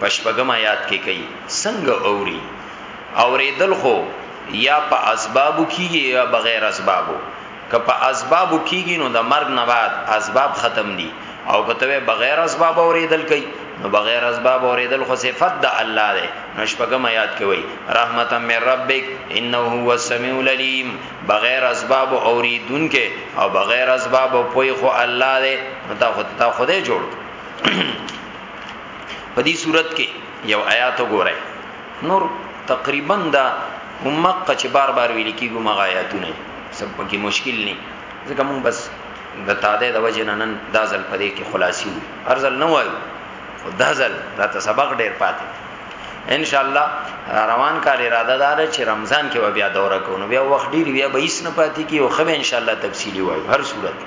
په شپږم آیات کې کوي څنګه اوري اوریدل خو یا په اسبابو کیږي یا بغیر اسبابو که په اسبابو کیږي نو د مرګ نه بعد اسباب ختم دي او که ته بغیر اسباب اوریدل کوي نو بغیر اسباب اوریدل خو صفت د الله ده نو شپږم آیات کې وایي رحمتا من ربک انه هو السمیع العلیم بغیر اسباب اوریدون کې او بغیر اسباب پوی خو الله ده نو تا خو ته خدای جوړ په دې صورت کې یو آیات وګورئ نور تقریبا دا همقه چې بار بار ویل کیږي مغه آیاتونه سب پکې مشکل نه ځکه مونږ بس د تاده د وجه نن دا ځل پدې کې خلاصي وي هر ځل نه وایو او دا ځل راته سبق ډیر پاتې ان شاء الله روان کال اراده دار چې رمضان کې بیا دوره کوو بیا وخت ډیر بیا به هیڅ نه پاتې کی او خو ان شاء الله تفصیلی وایو هر صورت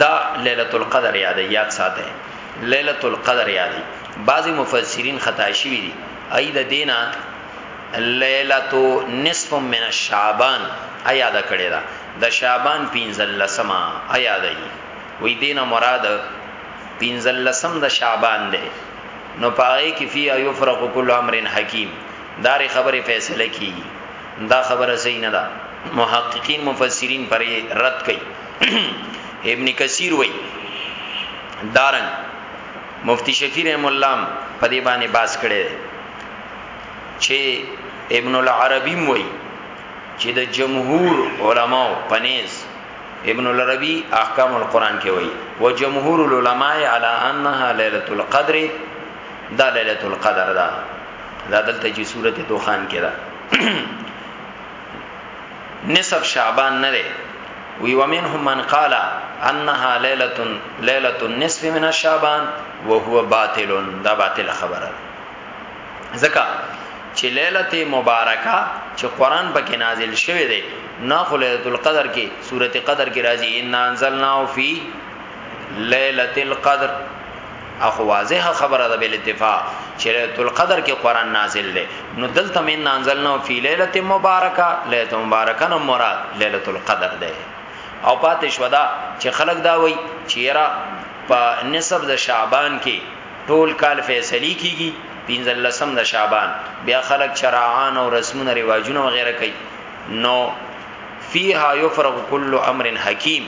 دا ليله القدر یاد یاد ساته ليله القدر یاد بعضی مفسرین خطا شوی دي اې د دینه ليله نصف من الشعبان ایا دا کړی دا د شعبان پینزل لسما ایا دی وی دینه مراد پینزل لسم د شعبان دی نو پاره کې فی یفرق کل امر حکیم دار خبره فیصله کی دا خبره صحیح نه ده محققین مفسرین پرې رد کړي ابن کثیر وای دارن مفتی شفیع رحم الله په دې باندې باس کړي چې ابن العربی وای چې د جمهور علماو پنيز ابن العربی احکام القرآن کې وای و جمهور العلماء علی انها ليله القدر دا ليله القدر دا دا دلته چې سورته دوخان کې ده نصف شعبان نه دی وی ومنهم من قال انها ليله ليله النصف من الشعبان وهو باطل دا باطل خبره زکه چې ليله مبارکه چې قران پکې نازل شوی دی نه خو ليله القدر کې سورته قدر کې راځي ان انزلنا فی ليله القدر اخو واضحه خبره ده بل اتفاق چې ليله القدر کې قران نازل دی نو دلته من نازل نو فی ليله مبارکه ليله مبارکه نو مراد ليله القدر ده او پاتې شو دا چې خلک دا وایي چې را په نسب د شعبان کې ټول کال فیصله کیږي پینځل لسم د شعبان بیا خلک چرعان او رسمونه رواجونه وغیرہ کوي نو فیها یفرغ کل امر حکیم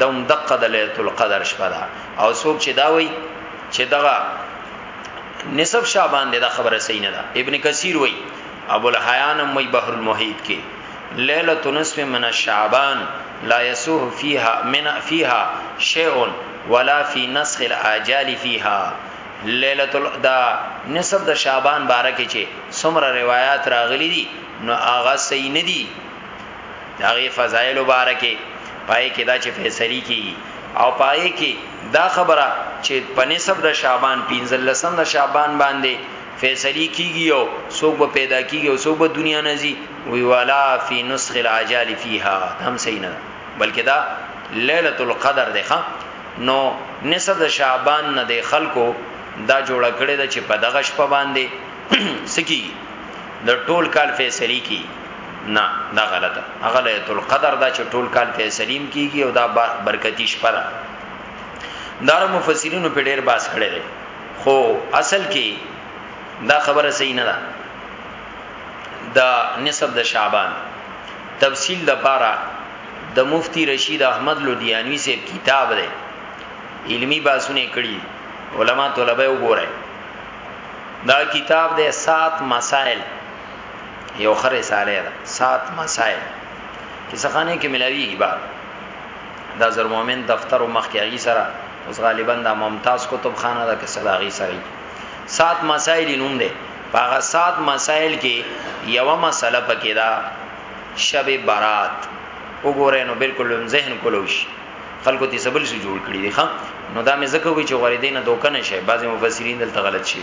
دم دقه د ليله القدر شپه ده او څوک چې دا وایي چې دغه نصف شعبان دی دا خبره صحیح نه ده ابن کثیر وایي ابو الحیان وایي بحر المحیط کې ليله نصف من الشعبان لا يسوه فيها من فيها شيء ولا في نسخ الاجال فيها ليله دا نصف د شعبان بارکه چې څومره روایت راغلي دي نو هغه صحیح نه دي داغي فضایل مبارکي پای کې دا چې فیصله کیږي او پای کې دا خبره چې په نسب د شعبان 15 د شعبان باندې فیصله کیږي او څوک به پیدا کیږي او څوک به دنیا نه زی وی والا فی نسخ العجال فیها هم صحیح نه بلکې دا ليله القدر ده ښا نو نسب د شعبان نه د خلکو دا جوړ کړي د چې په دغه شپه باندې سکی د ټول کال فیصله کی نه دا غلطه هغه ليله القدر دا چې ټول کال ته سلیم کیږي او دا برکتی شپه ده دار مفسرینو په ډیر باس کړي دي خو اصل کې دا خبره صحیح نه ده دا نسب د شعبان تفصیل د پاره د مفتی رشید احمد لودیانوی سے کتاب دی علمی باسونه کړي علما طلبه وګورئ دا کتاب د سات مسائل یو خره ساله ده سات مسائل کیسه خانه کې ملاوی با دا زر مومن دفتر او مخ کې اغي سره اوس غالبا دا ممتاز کتب خانه ده کې صداغي سره سات مسائل نوم ده هغه سات مسائل کې یو مسله پکې دا شب برات وګورئ نو بالکل ذهن کولوش خلکو ته سبل سو جوړ کړی دی ها نو دا مې زکه وی چې غریدې نه دوکنه شي بعضی مفسرین دلته غلط شي